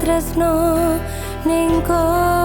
tresno ning kono